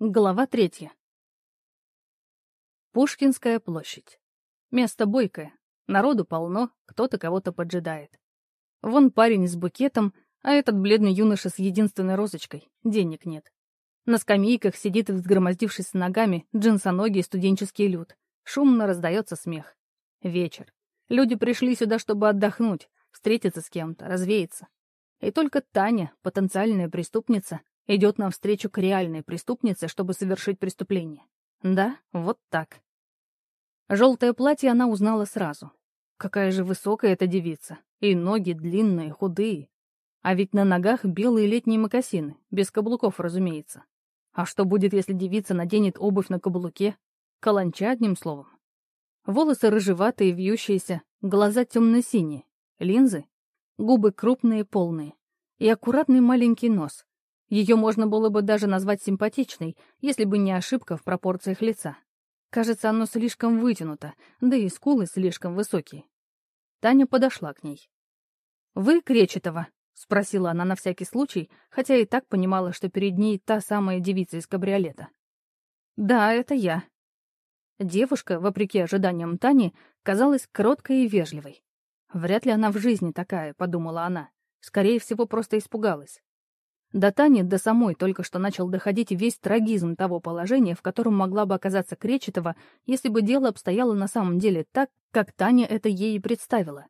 Глава третья. Пушкинская площадь. Место бойкое. Народу полно, кто-то кого-то поджидает. Вон парень с букетом, а этот бледный юноша с единственной розочкой. Денег нет. На скамейках сидит, взгромоздившись ногами, джинсоногий студенческий люд. Шумно раздается смех. Вечер. Люди пришли сюда, чтобы отдохнуть, встретиться с кем-то, развеяться. И только Таня, потенциальная преступница, идет навстречу к реальной преступнице, чтобы совершить преступление. Да, вот так. Желтое платье она узнала сразу. Какая же высокая эта девица. И ноги длинные, худые. А ведь на ногах белые летние мокасины, без каблуков, разумеется. А что будет, если девица наденет обувь на каблуке? Каланча, одним словом. Волосы рыжеватые, вьющиеся, глаза темно-синие, линзы, губы крупные, полные. И аккуратный маленький нос, ее можно было бы даже назвать симпатичной, если бы не ошибка в пропорциях лица. Кажется, оно слишком вытянуто, да и скулы слишком высокие. Таня подошла к ней. «Вы Кречетова?» — спросила она на всякий случай, хотя и так понимала, что перед ней та самая девица из кабриолета. «Да, это я». Девушка, вопреки ожиданиям Тани, казалась кроткой и вежливой. «Вряд ли она в жизни такая», — подумала она. Скорее всего, просто испугалась. До Тани, до самой только что начал доходить весь трагизм того положения, в котором могла бы оказаться Кречетова, если бы дело обстояло на самом деле так, как Таня это ей и представила.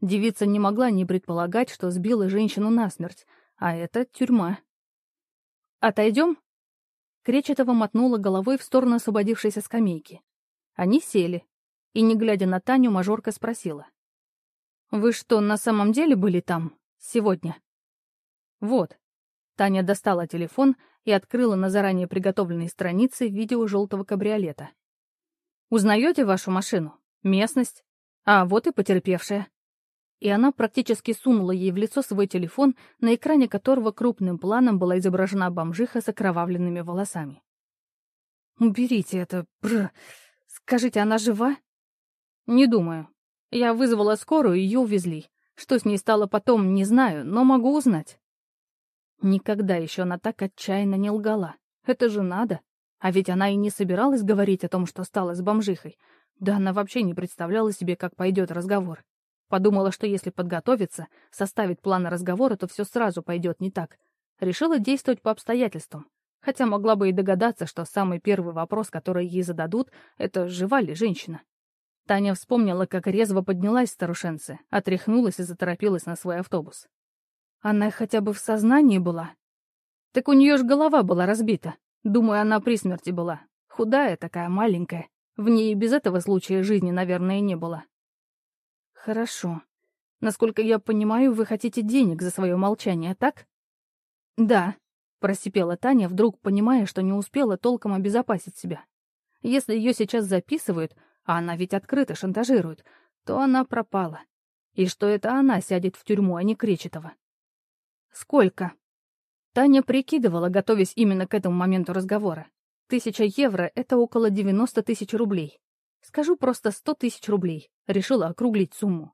Девица не могла не предполагать, что сбила женщину насмерть, а это тюрьма. «Отойдем?» Кречетова мотнула головой в сторону освободившейся скамейки. Они сели, и, не глядя на Таню, мажорка спросила. «Вы что, на самом деле были там? Сегодня?» «Вот», Таня достала телефон и открыла на заранее приготовленной странице видео желтого кабриолета. «Узнаете вашу машину? Местность? А вот и потерпевшая». И она практически сунула ей в лицо свой телефон, на экране которого крупным планом была изображена бомжиха с окровавленными волосами. «Уберите это, бр. Скажите, она жива?» «Не думаю. Я вызвала скорую, ее увезли. Что с ней стало потом, не знаю, но могу узнать». Никогда еще она так отчаянно не лгала. Это же надо. А ведь она и не собиралась говорить о том, что стала с бомжихой. Да она вообще не представляла себе, как пойдет разговор. Подумала, что если подготовиться, составить план разговора, то все сразу пойдет не так. Решила действовать по обстоятельствам. Хотя могла бы и догадаться, что самый первый вопрос, который ей зададут, это жива ли женщина. Таня вспомнила, как резво поднялась старушенцы, отряхнулась и заторопилась на свой автобус. Она хотя бы в сознании была? Так у нее ж голова была разбита. Думаю, она при смерти была. Худая такая, маленькая. В ней и без этого случая жизни, наверное, не было. Хорошо. Насколько я понимаю, вы хотите денег за свое молчание, так? Да, просипела Таня, вдруг понимая, что не успела толком обезопасить себя. Если ее сейчас записывают, а она ведь открыто шантажирует, то она пропала. И что это она сядет в тюрьму, а не Кречетова. «Сколько?» Таня прикидывала, готовясь именно к этому моменту разговора. Тысяча евро — это около 90 тысяч рублей. Скажу просто 100 тысяч рублей. Решила округлить сумму.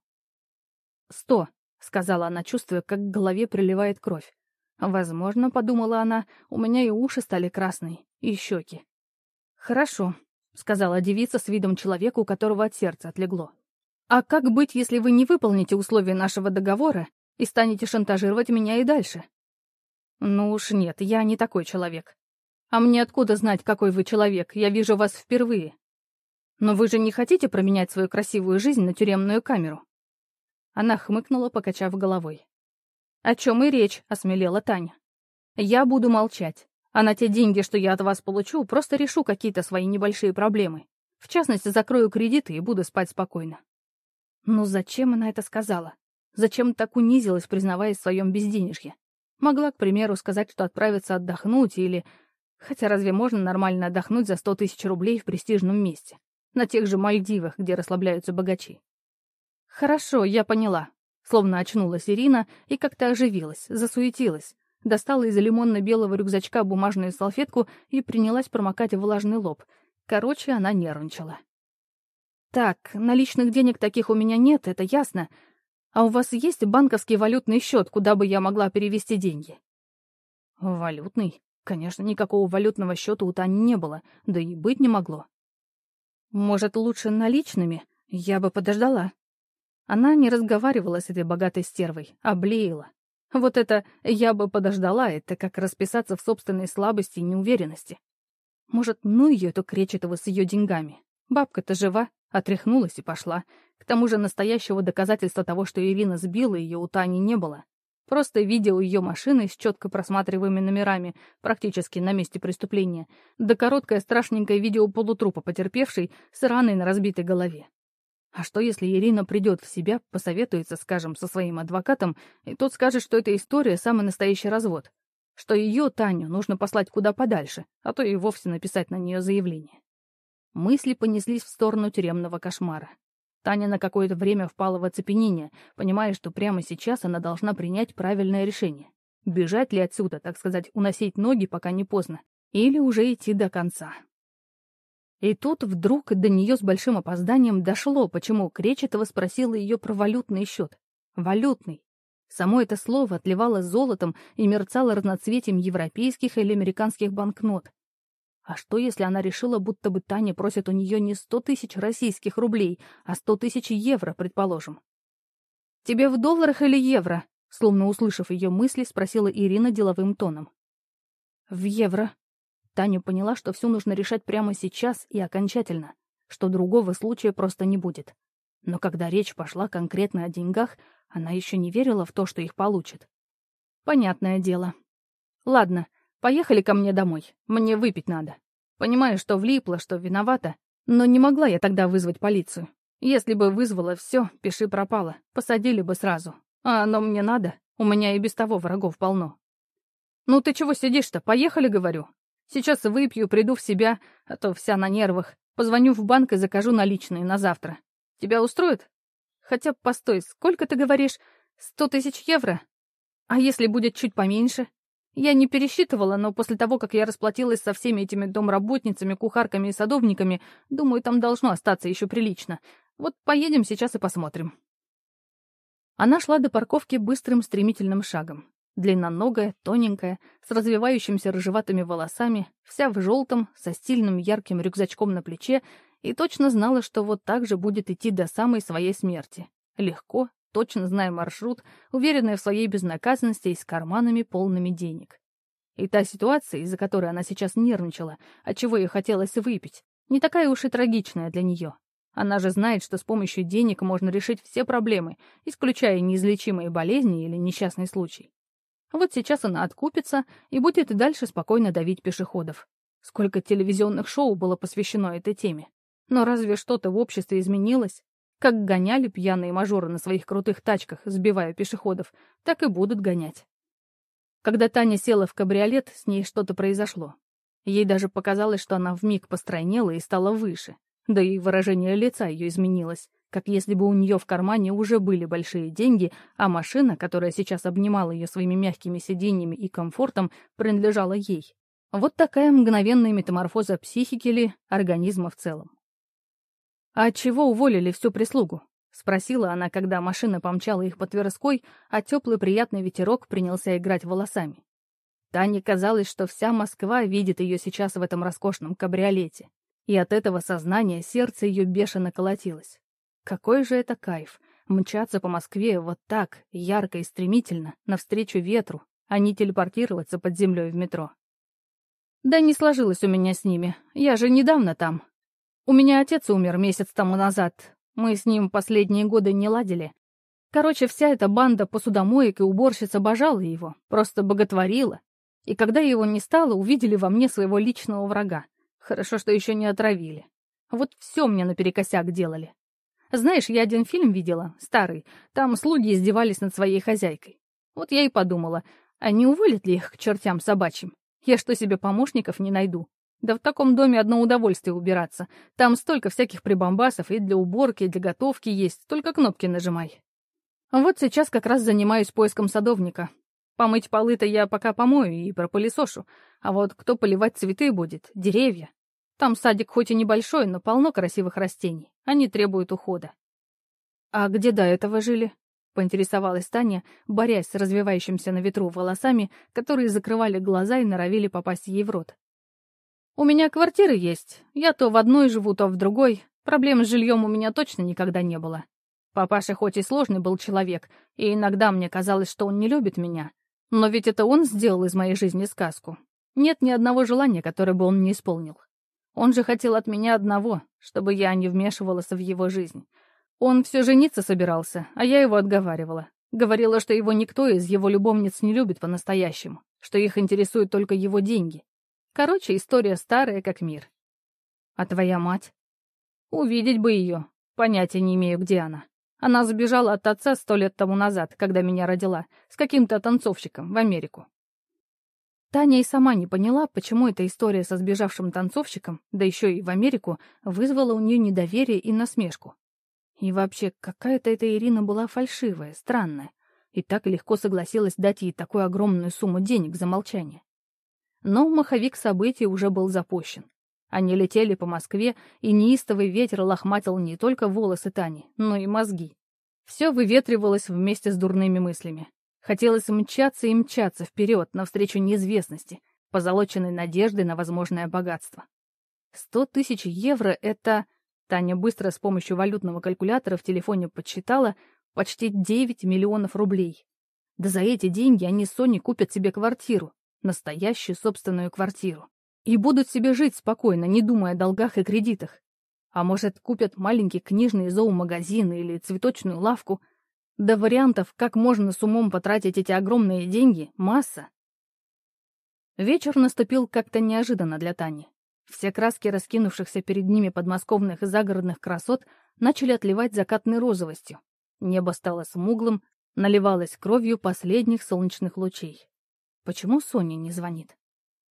«Сто», — сказала она, чувствуя, как к голове приливает кровь. «Возможно, — подумала она, — у меня и уши стали красные, и щеки». «Хорошо», — сказала девица с видом человека, у которого от сердца отлегло. «А как быть, если вы не выполните условия нашего договора и станете шантажировать меня и дальше. Ну уж нет, я не такой человек. А мне откуда знать, какой вы человек? Я вижу вас впервые. Но вы же не хотите променять свою красивую жизнь на тюремную камеру? Она хмыкнула, покачав головой. «О чем и речь», — осмелела Таня. «Я буду молчать, а на те деньги, что я от вас получу, просто решу какие-то свои небольшие проблемы. В частности, закрою кредиты и буду спать спокойно». Ну зачем она это сказала? Зачем так унизилась, признаваясь в своем безденежье? Могла, к примеру, сказать, что отправится отдохнуть или... Хотя разве можно нормально отдохнуть за сто тысяч рублей в престижном месте? На тех же Мальдивах, где расслабляются богачи. Хорошо, я поняла. Словно очнулась Ирина и как-то оживилась, засуетилась. Достала из лимонно-белого рюкзачка бумажную салфетку и принялась промокать влажный лоб. Короче, она нервничала. «Так, наличных денег таких у меня нет, это ясно. А у вас есть банковский валютный счет, куда бы я могла перевести деньги? Валютный? Конечно, никакого валютного счета у Тани не было, да и быть не могло. Может, лучше наличными? Я бы подождала. Она не разговаривала с этой богатой стервой, а блеяла. Вот это «я бы подождала» — это как расписаться в собственной слабости и неуверенности. Может, ну ее эту Кречетову с ее деньгами. Бабка-то жива, отряхнулась и пошла. К тому же настоящего доказательства того, что Ирина сбила ее, у Тани не было. Просто видео ее машины с четко просматриваемыми номерами, практически на месте преступления, да короткое страшненькое видео полутрупа потерпевшей с раной на разбитой голове. А что, если Ирина придет в себя, посоветуется, скажем, со своим адвокатом, и тот скажет, что эта история — самый настоящий развод? Что ее, Таню, нужно послать куда подальше, а то и вовсе написать на нее заявление. Мысли понеслись в сторону тюремного кошмара. Таня на какое-то время впала в оцепенение, понимая, что прямо сейчас она должна принять правильное решение. Бежать ли отсюда, так сказать, уносить ноги, пока не поздно, или уже идти до конца. И тут вдруг до нее с большим опозданием дошло, почему Кречетова спросила ее про валютный счет. Валютный. Само это слово отливало золотом и мерцало разноцветием европейских или американских банкнот. А что, если она решила, будто бы Таня просит у нее не сто тысяч российских рублей, а сто тысяч евро, предположим? «Тебе в долларах или евро?» Словно услышав ее мысли, спросила Ирина деловым тоном. «В евро», Таня поняла, что все нужно решать прямо сейчас и окончательно, что другого случая просто не будет. Но когда речь пошла конкретно о деньгах, она еще не верила в то, что их получит. Понятное дело. Ладно, поехали ко мне домой. Мне выпить надо. Понимаю, что влипла, что виновата, но не могла я тогда вызвать полицию. Если бы вызвала, все, пиши пропало, посадили бы сразу. А оно мне надо, у меня и без того врагов полно. «Ну ты чего сидишь-то? Поехали, говорю. Сейчас выпью, приду в себя, а то вся на нервах. Позвоню в банк и закажу наличные на завтра. Тебя устроит? Хотя, постой, сколько ты говоришь? Сто тысяч евро? А если будет чуть поменьше? Я не пересчитывала, но после того, как я расплатилась со всеми этими домработницами, кухарками и садовниками, думаю, там должно остаться еще прилично. Вот поедем сейчас и посмотрим. Она шла до парковки быстрым стремительным шагом. Длинноногая, тоненькая, с развивающимися рыжеватыми волосами, вся в желтом, со стильным ярким рюкзачком на плече, и точно знала, что вот так же будет идти до самой своей смерти. Легко, точно зная маршрут, уверенная в своей безнаказанности и с карманами полными денег. И та ситуация, из-за которой она сейчас нервничала, от чего ей хотелось выпить, не такая уж и трагичная для нее. Она же знает, что с помощью денег можно решить все проблемы, исключая неизлечимые болезни или несчастный случай. Вот сейчас она откупится и будет и дальше спокойно давить пешеходов. Сколько телевизионных шоу было посвящено этой теме. Но разве что-то в обществе изменилось? Как гоняли пьяные мажоры на своих крутых тачках, сбивая пешеходов, так и будут гонять. Когда Таня села в кабриолет, с ней что-то произошло. Ей даже показалось, что она вмиг постройнела и стала выше. Да и выражение лица ее изменилось как если бы у нее в кармане уже были большие деньги, а машина, которая сейчас обнимала ее своими мягкими сиденьями и комфортом, принадлежала ей. Вот такая мгновенная метаморфоза психики ли, организма в целом. «А чего уволили всю прислугу?» — спросила она, когда машина помчала их по Тверской, а теплый приятный ветерок принялся играть волосами. Тане казалось, что вся Москва видит ее сейчас в этом роскошном кабриолете, и от этого сознания сердце ее бешено колотилось. Какой же это кайф — мчаться по Москве вот так, ярко и стремительно, навстречу ветру, а не телепортироваться под землей в метро. Да не сложилось у меня с ними, я же недавно там. У меня отец умер месяц тому назад, мы с ним последние годы не ладили. Короче, вся эта банда посудомоек и уборщиц обожала его, просто боготворила. И когда его не стало, увидели во мне своего личного врага. Хорошо, что еще не отравили. Вот все мне наперекосяк делали. Знаешь, я один фильм видела, старый. Там слуги издевались над своей хозяйкой. Вот я и подумала, а не уволят ли их к чертям собачьим? Я что себе помощников не найду? Да в таком доме одно удовольствие убираться. Там столько всяких прибамбасов и для уборки, и для готовки есть, только кнопки нажимай. Вот сейчас как раз занимаюсь поиском садовника. Помыть полы-то я пока помою и пропылесошу, а вот кто поливать цветы будет, деревья, там садик хоть и небольшой, но полно красивых растений. Они требуют ухода. А где до этого жили? — поинтересовалась Таня, борясь с развивающимся на ветру волосами, которые закрывали глаза и норовили попасть ей в рот. «У меня квартиры есть. Я то в одной живу, то в другой. Проблем с жильем у меня точно никогда не было. Папаша хоть и сложный был человек, и иногда мне казалось, что он не любит меня, но ведь это он сделал из моей жизни сказку. Нет ни одного желания, которое бы он не исполнил. Он же хотел от меня одного, чтобы я не вмешивалась в его жизнь. Он все жениться собирался, а я его отговаривала. Говорила, что его никто из его любовниц не любит по-настоящему, что их интересуют только его деньги. Короче, история старая, как мир. А твоя мать? Увидеть бы ее. Понятия не имею, где она. Она сбежала от отца сто лет тому назад, когда меня родила, с каким-то танцовщиком в Америку. Таня и сама не поняла, почему эта история со сбежавшим танцовщиком, да еще и в Америку, вызвала у нее недоверие и насмешку. И вообще, какая-то эта Ирина была фальшивая, странная, и так легко согласилась дать ей такую огромную сумму денег за молчание. Но маховик событий уже был запущен. Они летели по Москве, и неистовый ветер лохматил не только волосы Тани, но и мозги. Все выветривалось вместе с дурными мыслями. Хотелось мчаться и мчаться вперед, навстречу неизвестности, позолоченной надеждой на возможное богатство. Сто тысяч евро — это... Таня быстро с помощью валютного калькулятора в телефоне подсчитала почти 9 миллионов рублей. Да за эти деньги они с Соней купят себе квартиру, настоящую собственную квартиру, и будут себе жить спокойно, не думая о долгах и кредитах. А может, купят маленький книжный зоомагазин или цветочную лавку — да вариантов, как можно с умом потратить эти огромные деньги, масса. Вечер наступил как-то неожиданно для Тани. Все краски раскинувшихся перед ними подмосковных и загородных красот начали отливать закатной розовостью. Небо стало смуглым, наливалось кровью последних солнечных лучей. Почему Соня не звонит?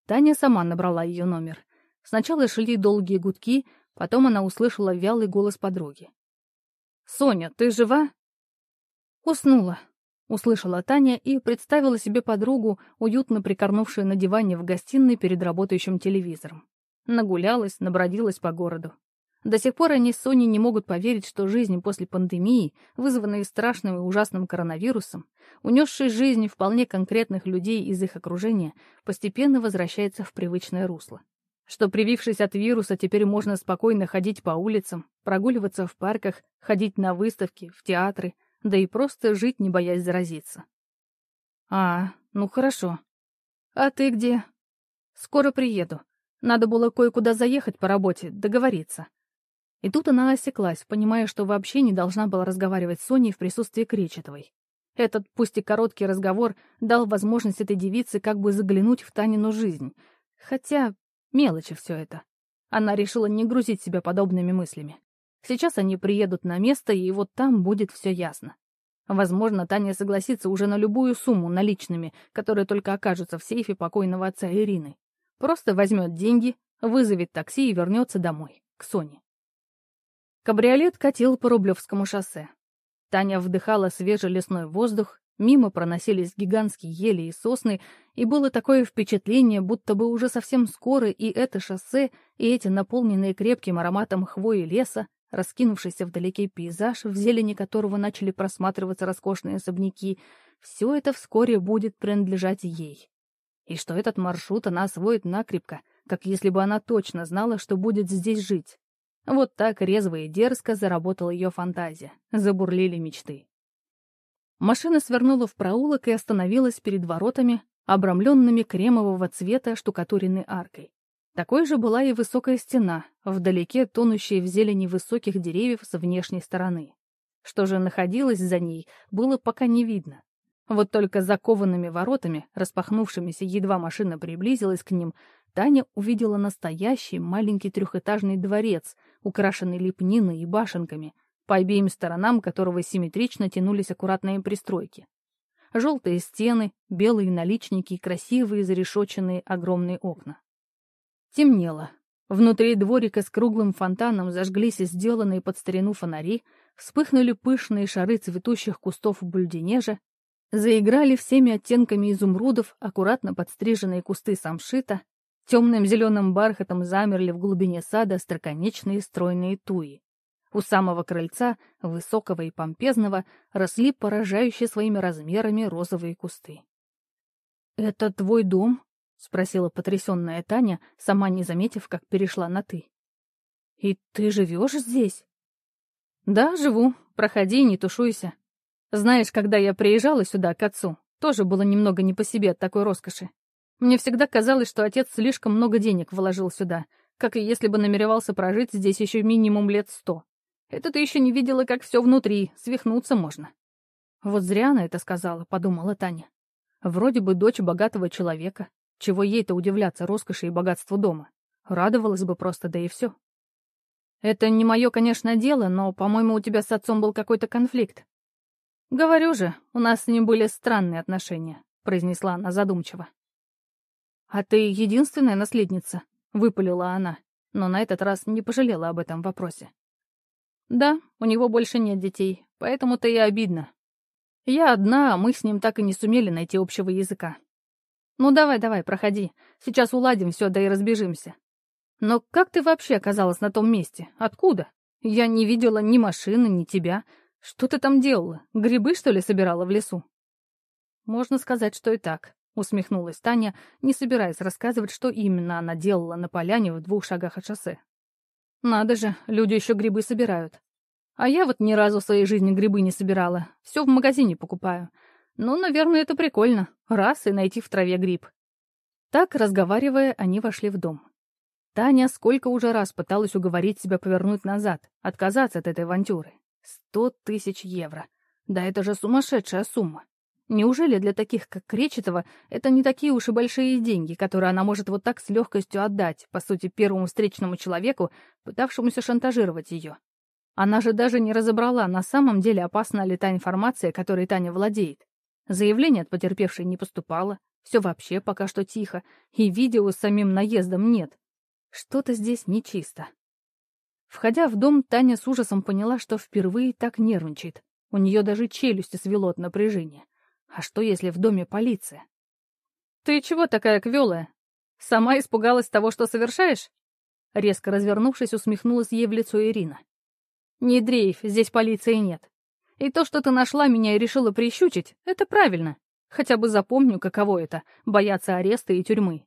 Таня сама набрала ее номер. Сначала шли долгие гудки, потом она услышала вялый голос подруги. «Соня, ты жива?» «Уснула», — услышала Таня и представила себе подругу, уютно прикорнувшую на диване в гостиной перед работающим телевизором. Нагулялась, набродилась по городу. До сих пор они с Соней не могут поверить, что жизнь после пандемии, вызванной страшным и ужасным коронавирусом, унесшей жизнь вполне конкретных людей из их окружения, постепенно возвращается в привычное русло. Что, привившись от вируса, теперь можно спокойно ходить по улицам, прогуливаться в парках, ходить на выставки, в театры, да и просто жить, не боясь заразиться. А, ну хорошо. А ты где? Скоро приеду. Надо было кое-куда заехать по работе, договориться. И тут она осеклась, понимая, что вообще не должна была разговаривать с Соней в присутствии Кречетовой. Этот, пусть и короткий разговор, дал возможность этой девице как бы заглянуть в Танину жизнь. Хотя мелочи все это. Она решила не грузить себя подобными мыслями. Сейчас они приедут на место, и вот там будет все ясно. Возможно, Таня согласится уже на любую сумму наличными, которые только окажутся в сейфе покойного отца Ирины. Просто возьмет деньги, вызовет такси и вернется домой, к Соне. Кабриолет катил по Рублевскому шоссе. Таня вдыхала свежий лесной воздух, мимо проносились гигантские ели и сосны, и было такое впечатление, будто бы уже совсем скоро и это шоссе, и эти наполненные крепким ароматом хвои леса раскинувшийся вдалеке пейзаж, в зелени которого начали просматриваться роскошные особняки, все это вскоре будет принадлежать ей. И что этот маршрут она освоит накрепко, как если бы она точно знала, что будет здесь жить. Вот так резво и дерзко заработала ее фантазия, забурлили мечты. Машина свернула в проулок и остановилась перед воротами, обрамленными кремового цвета штукатуренной аркой. Такой же была и высокая стена, вдалеке тонущая в зелени высоких деревьев с внешней стороны. Что же находилось за ней, было пока не видно. Вот только закованными воротами, распахнувшимися едва машина приблизилась к ним, Таня увидела настоящий маленький трехэтажный дворец, украшенный лепниной и башенками, по обеим сторонам которого симметрично тянулись аккуратные пристройки. Желтые стены, белые наличники и красивые зарешоченные огромные окна. Темнело. Внутри дворика с круглым фонтаном зажглись сделанные под старину фонари, вспыхнули пышные шары цветущих кустов бульденежа, заиграли всеми оттенками изумрудов аккуратно подстриженные кусты самшита, темным зеленым бархатом замерли в глубине сада строконечные стройные туи. У самого крыльца, высокого и помпезного, росли поражающие своими размерами розовые кусты. «Это твой дом?» — спросила потрясенная Таня, сама не заметив, как перешла на «ты». «И ты живешь здесь?» «Да, живу. Проходи, не тушуйся. Знаешь, когда я приезжала сюда, к отцу, тоже было немного не по себе от такой роскоши. Мне всегда казалось, что отец слишком много денег вложил сюда, как и если бы намеревался прожить здесь еще минимум лет сто. Это ты еще не видела, как все внутри, свихнуться можно. Вот зря она это сказала, подумала Таня. Вроде бы дочь богатого человека. Чего ей-то удивляться роскоши и богатству дома? Радовалась бы просто, да и все. Это не мое, конечно, дело, но, по-моему, у тебя с отцом был какой-то конфликт. Говорю же, у нас с ним были странные отношения, произнесла она задумчиво. А ты единственная наследница? выпалила она, но на этот раз не пожалела об этом вопросе. Да, у него больше нет детей, поэтому-то и обидно. Я одна, а мы с ним так и не сумели найти общего языка. Ну давай, давай, проходи. Сейчас уладим все, да и разбежимся. Но как ты вообще оказалась на том месте? Откуда? Я не видела ни машины, ни тебя. Что ты там делала? Грибы, что ли, собирала в лесу? Можно сказать, что и так, усмехнулась Таня, не собираясь рассказывать, что именно она делала на поляне в двух шагах от шоссе. Надо же, люди еще грибы собирают. А я вот ни разу в своей жизни грибы не собирала. Все в магазине покупаю. Ну, наверное, это прикольно. Раз и найти в траве гриб. Так, разговаривая, они вошли в дом. Таня сколько уже раз пыталась уговорить себя повернуть назад, отказаться от этой авантюры. Сто тысяч евро. Да это же сумасшедшая сумма. Неужели для таких, как Кречетова, это не такие уж и большие деньги, которые она может вот так с легкостью отдать, по сути, первому встречному человеку, пытавшемуся шантажировать ее? Она же даже не разобрала, на самом деле опасна ли та информация, которой Таня владеет. Заявление от потерпевшей не поступало, все вообще пока что тихо, и видео с самим наездом нет. Что-то здесь нечисто. Входя в дом, Таня с ужасом поняла, что впервые так нервничает. У нее даже челюсти свело от напряжения. А что, если в доме полиция? «Ты чего такая квелая? Сама испугалась того, что совершаешь?» Резко развернувшись, усмехнулась ей в лицо Ирина. «Не дрейф, здесь полиции нет. И то, что ты нашла меня и решила прищучить, это правильно. Хотя бы запомню, каково это — бояться ареста и тюрьмы.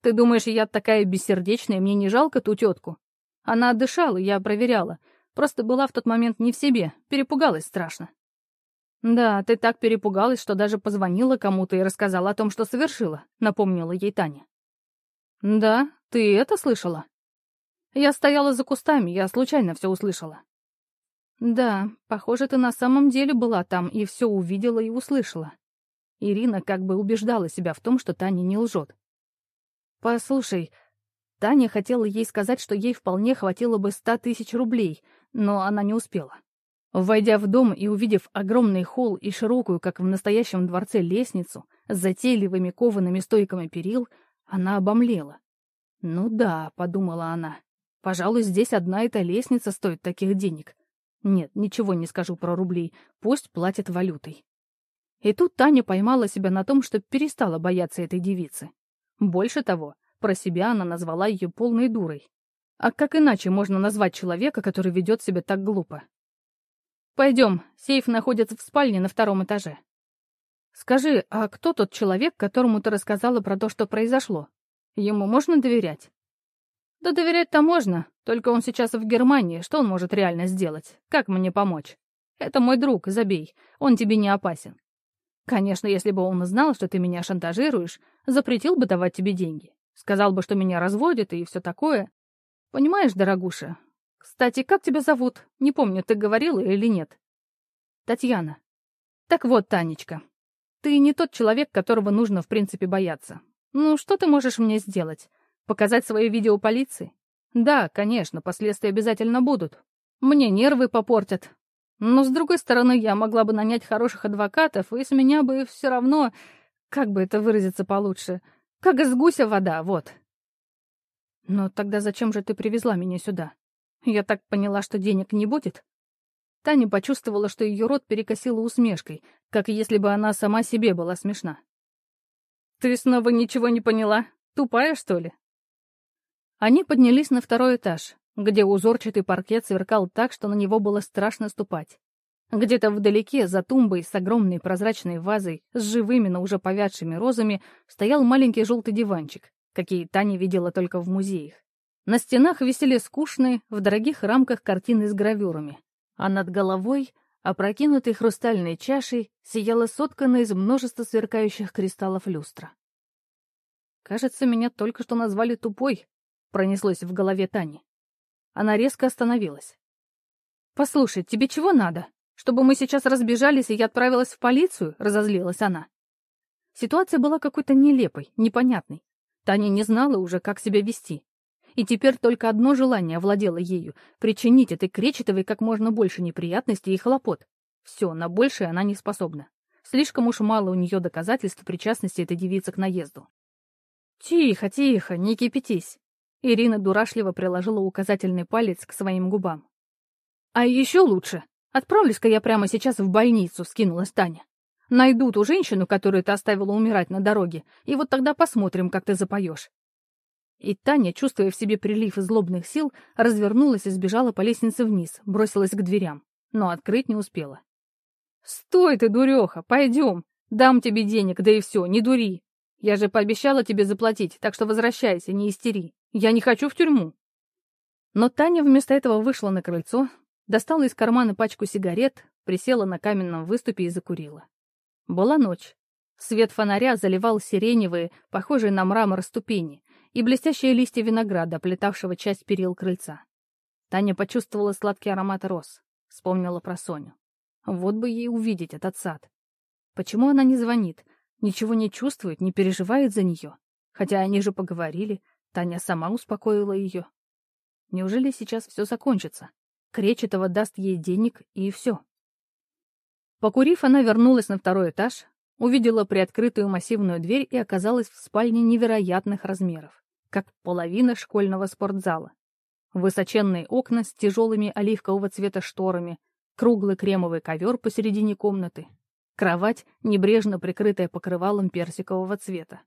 Ты думаешь, я такая бессердечная, мне не жалко ту тетку? Она отдышала, я проверяла. Просто была в тот момент не в себе, перепугалась страшно. «Да, ты так перепугалась, что даже позвонила кому-то и рассказала о том, что совершила», — напомнила ей Таня. «Да, ты это слышала?» «Я стояла за кустами, я случайно все услышала». «Да, похоже, ты на самом деле была там и все увидела и услышала». Ирина как бы убеждала себя в том, что Таня не лжет. «Послушай, Таня хотела ей сказать, что ей вполне хватило бы ста тысяч рублей, но она не успела. Войдя в дом и увидев огромный холл и широкую, как в настоящем дворце, лестницу с затейливыми коваными стойками перил, она обомлела. «Ну да», — подумала она, — «пожалуй, здесь одна эта лестница стоит таких денег. Нет, ничего не скажу про рубли, пусть платят валютой». И тут Таня поймала себя на том, что перестала бояться этой девицы. Больше того, про себя она назвала ее полной дурой. А как иначе можно назвать человека, который ведет себя так глупо? Пойдем, сейф находится в спальне на втором этаже. Скажи, а кто тот человек, которому ты рассказала про то, что произошло? Ему можно доверять? Да доверять-то можно, только он сейчас в Германии, что он может реально сделать? Как мне помочь? Это мой друг, забей, он тебе не опасен. Конечно, если бы он знал, что ты меня шантажируешь, запретил бы давать тебе деньги. Сказал бы, что меня разводят и все такое. Понимаешь, дорогуша, кстати, как тебя зовут? Не помню, ты говорила или нет? Татьяна. Так вот, Танечка, ты не тот человек, которого нужно, в принципе, бояться. Ну, что ты можешь мне сделать? Показать свое видео полиции? Да, конечно, последствия обязательно будут. Мне нервы попортят. Но, с другой стороны, я могла бы нанять хороших адвокатов, и с меня бы все равно... Как бы это выразиться получше? Как из гуся вода, вот. Но тогда зачем же ты привезла меня сюда? Я так поняла, что денег не будет? Таня почувствовала, что ее рот перекосила усмешкой, как если бы она сама себе была смешна. «Ты снова ничего не поняла? Тупая, что ли?» Они поднялись на второй этаж, где узорчатый паркет сверкал так, что на него было страшно ступать. Где-то вдалеке, за тумбой с огромной прозрачной вазой, с живыми, но уже повядшими розами, стоял маленький желтый диванчик, какие Таня видела только в музеях. На стенах висели скучные, в дорогих рамках картины с гравюрами, а над головой, опрокинутой хрустальной чашей, сияла сотканная из множества сверкающих кристаллов люстра. «Кажется, меня только что назвали тупой», — пронеслось в голове Тани. Она резко остановилась. «Послушай, тебе чего надо?» Чтобы мы сейчас разбежались, и я отправилась в полицию, разозлилась она. Ситуация была какой-то нелепой, непонятной. Таня не знала уже, как себя вести. И теперь только одно желание овладело ею — причинить этой Кречетовой как можно больше неприятностей и хлопот. Все, на большее она не способна. Слишком уж мало у нее доказательств причастности этой девицы к наезду. «Тихо, тихо, не кипятись!» Ирина дурашливо приложила указательный палец к своим губам. «А еще лучше Отправлюсь-ка я прямо сейчас в больницу, скинулась Таня. Найду ту женщину, которую ты оставила умирать на дороге, и вот тогда посмотрим, как ты запоешь. И Таня, чувствуя в себе прилив злобных сил, развернулась и сбежала по лестнице вниз, бросилась к дверям, но открыть не успела. «Стой ты, дуреха, пойдем, дам тебе денег, да и все, не дури. Я же пообещала тебе заплатить, так что возвращайся, не истери. Я не хочу в тюрьму». Но Таня вместо этого вышла на крыльцо, Достала из кармана пачку сигарет, присела на каменном выступе и закурила. Была ночь. Свет фонаря заливал сиреневые, похожие на мрамор ступени, и блестящие листья винограда, оплетавшего часть перил крыльца. Таня почувствовала сладкий аромат роз. Вспомнила про Соню. Вот бы ей увидеть этот сад. Почему она не звонит? Ничего не чувствует, не переживает за нее? Хотя они же поговорили, Таня сама успокоила ее. Неужели сейчас все закончится? Кречетова даст ей денег, и все. Покурив, она вернулась на второй этаж, увидела приоткрытую массивную дверь и оказалась в спальне невероятных размеров, как половина школьного спортзала. Высоченные окна с тяжелыми оливкового цвета шторами, круглый кремовый ковер посередине комнаты, кровать, небрежно прикрытая покрывалом персикового цвета.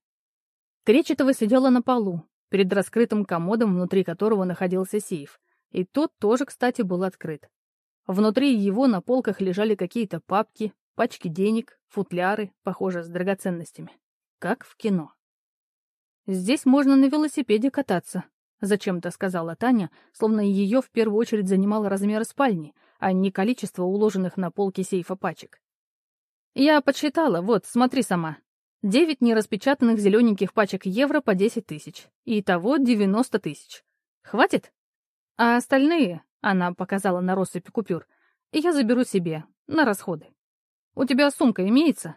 Кречетова сидела на полу, перед раскрытым комодом, внутри которого находился сейф, и тот тоже, кстати, был открыт. Внутри его на полках лежали какие-то папки, пачки денег, футляры, похоже, с драгоценностями. Как в кино. «Здесь можно на велосипеде кататься», — зачем-то сказала Таня, словно ее в первую очередь занимал размер спальни, а не количество уложенных на полке сейфа пачек. «Я подсчитала, вот, смотри сама. Девять нераспечатанных зелененьких пачек евро по десять тысяч. Итого девяносто тысяч. Хватит?» А остальные, она показала на россыпь купюр, я заберу себе, на расходы. У тебя сумка имеется?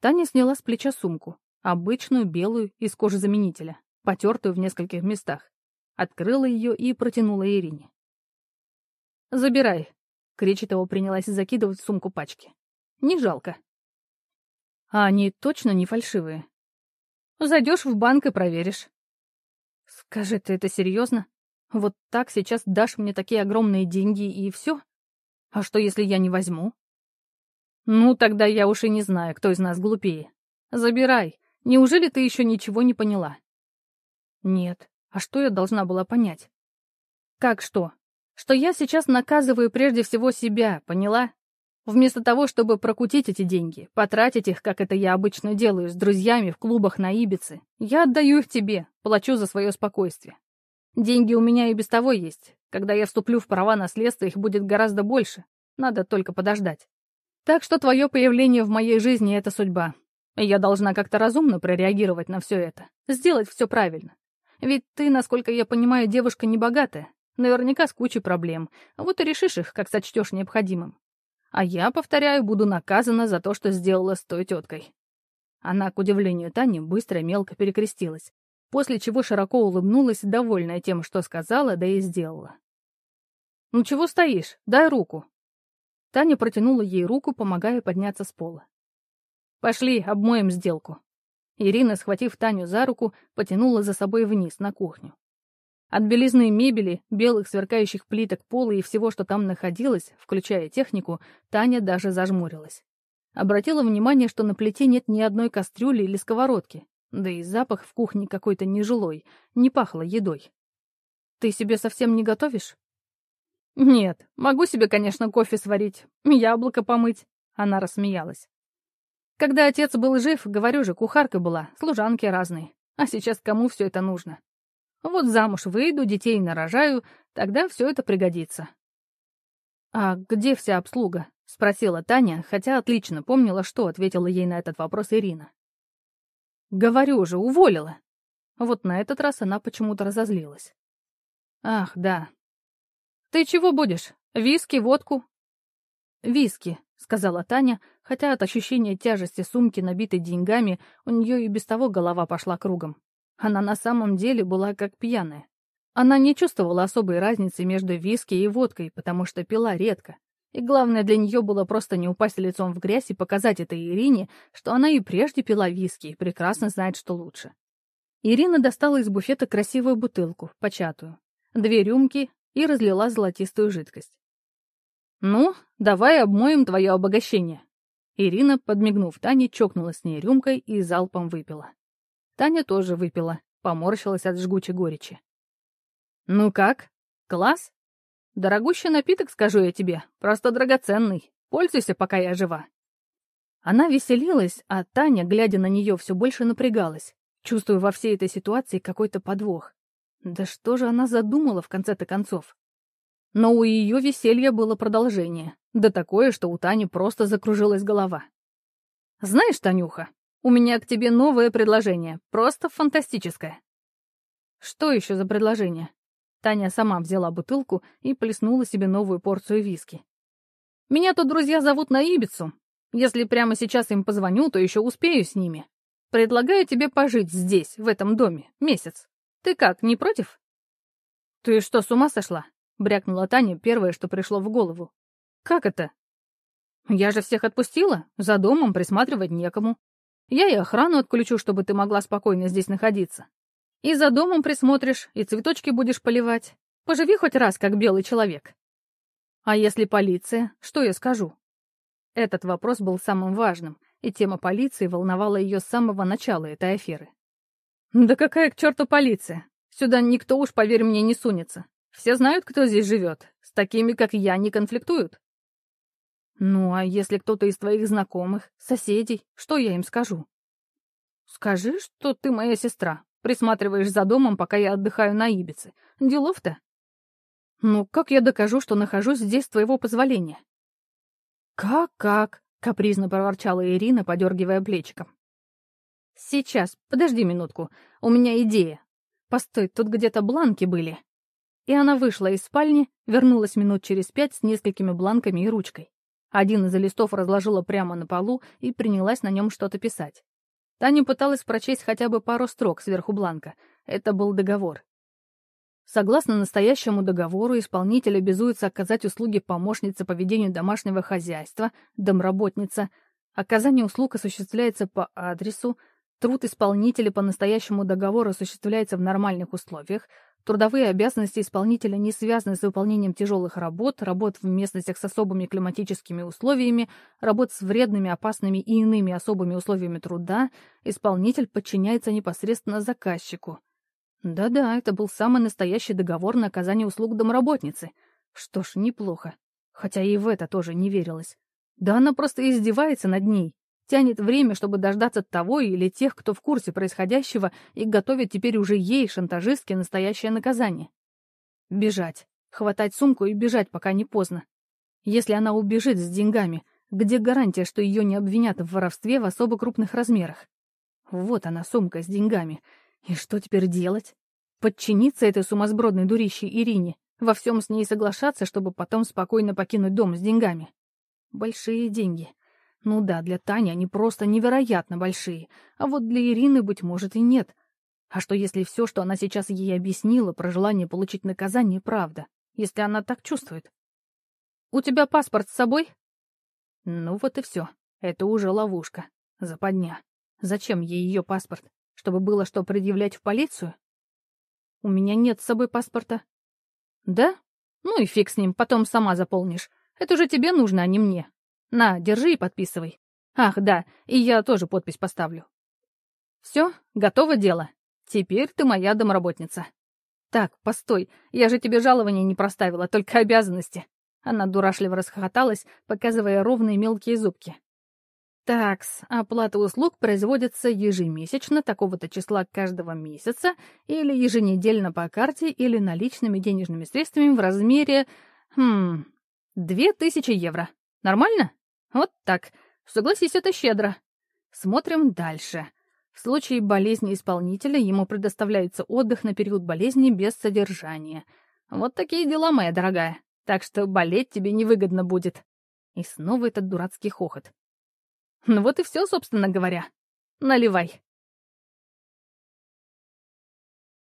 Таня сняла с плеча сумку, обычную белую из кожезаменителя, потертую в нескольких местах. Открыла ее и протянула Ирине. «Забирай», — Кречетова принялась закидывать в сумку пачки. «Не жалко». «А они точно не фальшивые?» «Зайдешь в банк и проверишь». «Скажи, ты это серьезно?» Вот так сейчас дашь мне такие огромные деньги и все? А что, если я не возьму? Ну, тогда я уж и не знаю, кто из нас глупее. Забирай. Неужели ты еще ничего не поняла? Нет. А что я должна была понять? Как что? Что я сейчас наказываю прежде всего себя, поняла? Вместо того, чтобы прокутить эти деньги, потратить их, как это я обычно делаю, с друзьями в клубах на Ибице, я отдаю их тебе, плачу за свое спокойствие. Деньги у меня и без того есть. Когда я вступлю в права наследства, их будет гораздо больше. Надо только подождать. Так что твое появление в моей жизни — это судьба. И я должна как-то разумно прореагировать на все это. Сделать все правильно. Ведь ты, насколько я понимаю, девушка небогатая. Наверняка с кучей проблем. Вот и решишь их, как сочтешь необходимым. А я, повторяю, буду наказана за то, что сделала с той теткой. Она, к удивлению Тани, быстро мелко перекрестилась после чего широко улыбнулась, довольная тем, что сказала, да и сделала. «Ну чего стоишь? Дай руку». Таня протянула ей руку, помогая подняться с пола. «Пошли, обмоем сделку». Ирина, схватив Таню за руку, потянула за собой вниз, на кухню. От белизны мебели, белых сверкающих плиток пола и всего, что там находилось, включая технику, Таня даже зажмурилась. Обратила внимание, что на плите нет ни одной кастрюли или сковородки, да и запах в кухне какой-то нежилой, не пахло едой. Ты себе совсем не готовишь? Нет, могу себе, конечно, кофе сварить, яблоко помыть. Она рассмеялась. Когда отец был жив, говорю же, кухарка была, служанки разные. А сейчас кому все это нужно? Вот замуж выйду, детей нарожаю, тогда все это пригодится. «А где вся обслуга?» — спросила Таня, хотя отлично помнила, что ответила ей на этот вопрос Ирина. «Говорю же, уволила!» Вот на этот раз она почему-то разозлилась. «Ах, да. Ты чего будешь? Виски, водку?» «Виски», — сказала Таня, хотя от ощущения тяжести сумки, набитой деньгами, у нее и без того голова пошла кругом. Она на самом деле была как пьяная. Она не чувствовала особой разницы между виски и водкой, потому что пила редко. И главное для нее было просто не упасть лицом в грязь и показать этой Ирине, что она и прежде пила виски и прекрасно знает, что лучше. Ирина достала из буфета красивую бутылку, початую, две рюмки и разлила золотистую жидкость. «Ну, давай обмоем твое обогащение». Ирина, подмигнув Тане, чокнула с ней рюмкой и залпом выпила. Таня тоже выпила, поморщилась от жгучей горечи. «Ну как? Класс? Дорогущий напиток, скажу я тебе, просто драгоценный. Пользуйся, пока я жива». Она веселилась, а Таня, глядя на нее, все больше напрягалась, чувствуя во всей этой ситуации какой-то подвох. Да что же она задумала в конце-то концов? Но у ее веселья было продолжение, да такое, что у Тани просто закружилась голова. «Знаешь, Танюха, у меня к тебе новое предложение, просто фантастическое». «Что еще за предложение?» Таня сама взяла бутылку и плеснула себе новую порцию виски. «Меня тут друзья зовут на Ибицу. Если прямо сейчас им позвоню, то еще успею с ними. Предлагаю тебе пожить здесь, в этом доме, месяц. Ты как, не против?» «Ты что, с ума сошла?» — брякнула Таня первое, что пришло в голову. «Как это?» «Я же всех отпустила, за домом присматривать некому. Я и охрану отключу, чтобы ты могла спокойно здесь находиться. И за домом присмотришь, и цветочки будешь поливать. Поживи хоть раз, как белый человек. А если полиция, что я скажу? Этот вопрос был самым важным, и тема полиции волновала ее с самого начала этой аферы. Да какая к черту полиция? Сюда никто уж, поверь мне, не сунется. Все знают, кто здесь живет. С такими, как я, не конфликтуют. Ну, а если кто-то из твоих знакомых, соседей, что я им скажу? Скажи, что ты моя сестра, Присматриваешь за домом, пока я отдыхаю на Ибице. Делов-то. Ну, как я докажу, что нахожусь здесь с твоего позволения? Как-как? Капризно проворчала Ирина, подергивая плечиком. Сейчас, подожди минутку. У меня идея. Постой, тут где-то бланки были. И она вышла из спальни, вернулась минут через пять с несколькими бланками и ручкой. Один из листов разложила прямо на полу и принялась на нем что-то писать. Таня пыталась прочесть хотя бы пару строк сверху бланка. Это был договор. Согласно настоящему договору, исполнитель обязуется оказать услуги помощнице по ведению домашнего хозяйства, домработница. Оказание услуг осуществляется по адресу. Труд исполнителя по настоящему договору осуществляется в нормальных условиях. Трудовые обязанности исполнителя не связаны с выполнением тяжелых работ, работ в местностях с особыми климатическими условиями, работ с вредными, опасными и иными особыми условиями труда. Исполнитель подчиняется непосредственно заказчику. Да-да, это был самый настоящий договор на оказание услуг домработницы. Что ж, неплохо. Хотя и в это тоже не верилось. Да она просто издевается над ней. Тянет время, чтобы дождаться того или тех, кто в курсе происходящего и готовит теперь уже ей, шантажистке, настоящее наказание. Бежать. Хватать сумку и бежать, пока не поздно. Если она убежит с деньгами, где гарантия, что ее не обвинят в воровстве в особо крупных размерах? Вот она, сумка с деньгами. И что теперь делать? Подчиниться этой сумасбродной дурищей Ирине, во всем с ней соглашаться, чтобы потом спокойно покинуть дом с деньгами. Большие деньги. Ну да, для Тани они просто невероятно большие, а вот для Ирины, быть может, и нет. А что если все, что она сейчас ей объяснила про желание получить наказание, правда? Если она так чувствует? «У тебя паспорт с собой?» Ну вот и все. Это уже ловушка. Западня. Зачем ей ее паспорт? Чтобы было что предъявлять в полицию? У меня нет с собой паспорта. Да? Ну и фиг с ним, потом сама заполнишь. Это же тебе нужно, а не мне. На, держи и подписывай. Ах, да, и я тоже подпись поставлю. Все, готово дело. Теперь ты моя домработница. Так, постой, я же тебе жалования не проставила, только обязанности. Она дурашливо расхохоталась, показывая ровные мелкие зубки. Такс, оплата услуг производится ежемесячно такого-то числа каждого месяца или еженедельно по карте или наличными денежными средствами в размере... Хм... Две тысячи евро. Нормально? Вот так. Согласись, это щедро. Смотрим дальше. В случае болезни исполнителя ему предоставляется отдых на период болезни без содержания. Вот такие дела, моя дорогая. Так что болеть тебе невыгодно будет. И снова этот дурацкий хохот. Ну вот и все, собственно говоря. Наливай.